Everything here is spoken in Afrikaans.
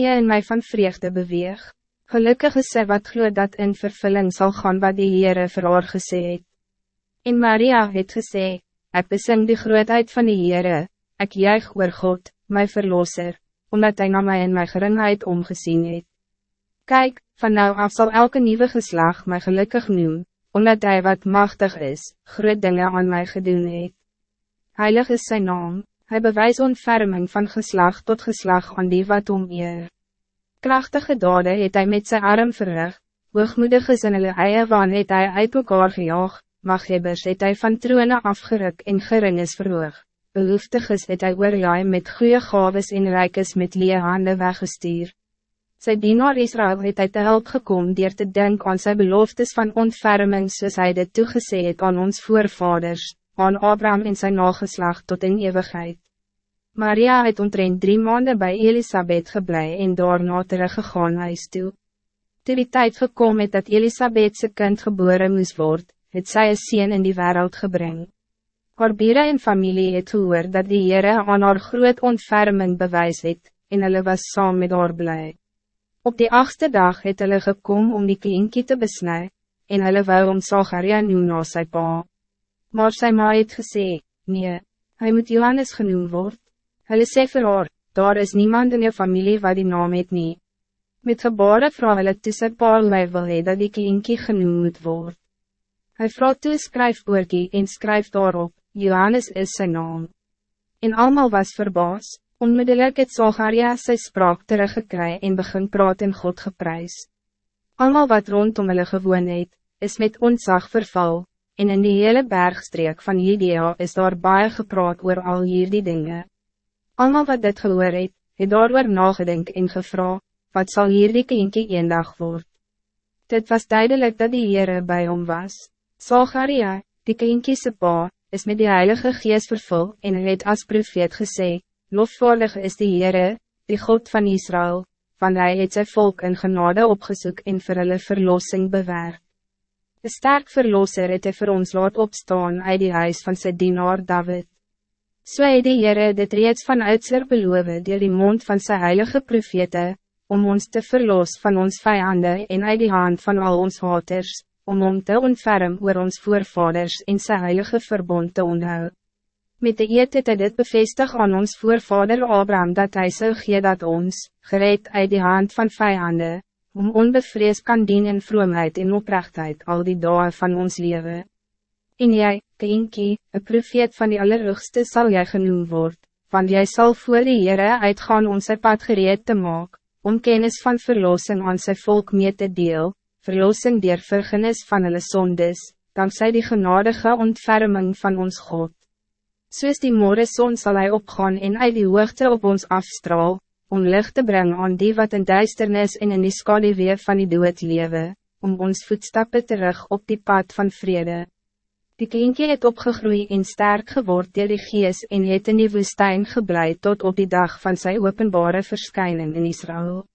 Ie in mij van vreugde beweeg. Gelukkig is sy wat glo dat in vervulling zal gaan wat die Heere vir haar gesê het. En Maria het gesê, ek besing die grootheid van die Heere, ek juig oor God, my verlosser, omdat hij naar mij in my geringheid omgezien het. Kijk, van nou af zal elke nieuwe geslag mij gelukkig noem, omdat hij wat machtig is, groot dingen aan mij gedoen het. Heilig is zijn naam, hij bewijst ontferming van geslag tot geslag aan die wat om eer. Krachtige dade het hij met zijn arm verrig, hoogmoedig is in hulle eie waan het hy uit mekaar gejaag, maghebbers het hy van troone afgeruk en gering is verhoog, behoeftig is het hy oorjaai met goede gaves en rijk is met lee hande weggestuur. Sy dienaar Israël het hy te help gekom dier te denken aan sy beloftes van ontferming soos hy dit toegesê het aan ons voorvaders, aan Abraham en zijn nageslag tot in eeuwigheid. Maria het omtrent drie maanden bij Elisabeth geblei en daarna teruggegaan huis toe. Toe die tijd gekomen het dat Elisabethse kind geboren moest worden, het sy een sien in die wereld gebring. Bieren en familie het gehoor dat die Heere aan haar groot ontferming bewys het, en hulle was saam met haar blij. Op die achtste dag het hulle gekom om die klinkie te besnij, en hulle wou om Zacharia noem na sy pa. Maar sy ma het gesê, nee, hij moet Johannes genoemd worden. Hulle sê vir haar, daar is niemand in je familie wat die naam het nie. Met gebare vraag hulle toe sy pa wil hee dat die klinkie genoem moet word. Hy vraag toe skryf oorkie en skryf daarop, Johannes is zijn naam. En allemaal was verbaas, onmiddellijk het Zacharia sy spraak teruggekry en begin praat en God geprys. Allemaal wat rondom hulle gewoon het, is met ontzag verval, en in die hele bergstreek van Judea is daar baie gepraat oor al hierdie dinge. Almal wat dit gehoor het, het daar nagedink en gevra, wat zal hierdie kindje een dag word? Dit was duidelijk dat die Heere bij hom was. Zacharia, die kindje se pa, is met die Heilige Geest vervul en het as profeet gesê, lofvaardig is die Heere, die God van Israël, van hij het sy volk in genade opgezoek en vir hulle verlossing bewerkt. De sterk verlosser het hy vir ons laat opstaan uit die huis van sy dienaar David. So het die Heere dit reeds van uitser beloof dier die mond van sy heilige profete, om ons te verlos van ons vijanden en uit die hand van al ons haters, om om te ontferm oor ons voorvaders en sy heilige verbond te onthou. Met de eet het hy dit bevestig aan ons voorvader Abraham dat hij zou gee dat ons, gereed uit die hand van vijanden, om onbevrees kan dien in vroomheid en oprechtheid al die dagen van ons leven. En jij, Kinkie, een profeet van die Allerhoogste zal jij genoemd worden, want jij zal voor de Heere uitgaan om sy pad gereed te maken, om kennis van verlossing aan sy volk mee te deel, verlossing dier vergenis van hulle sondes, dankzij die genadige ontferming van ons God. Soos die morgen zal hij opgaan en uit die hoogte op ons afstraal, om licht te brengen aan die wat in duisternis en in die skaduwee van die dood lewe, om ons voetstappen terug op die pad van vrede. Die kindje het opgegroeid en sterk geword dier die gees en het in die woestijn gebleid tot op die dag van zijn openbare verschijning in Israël.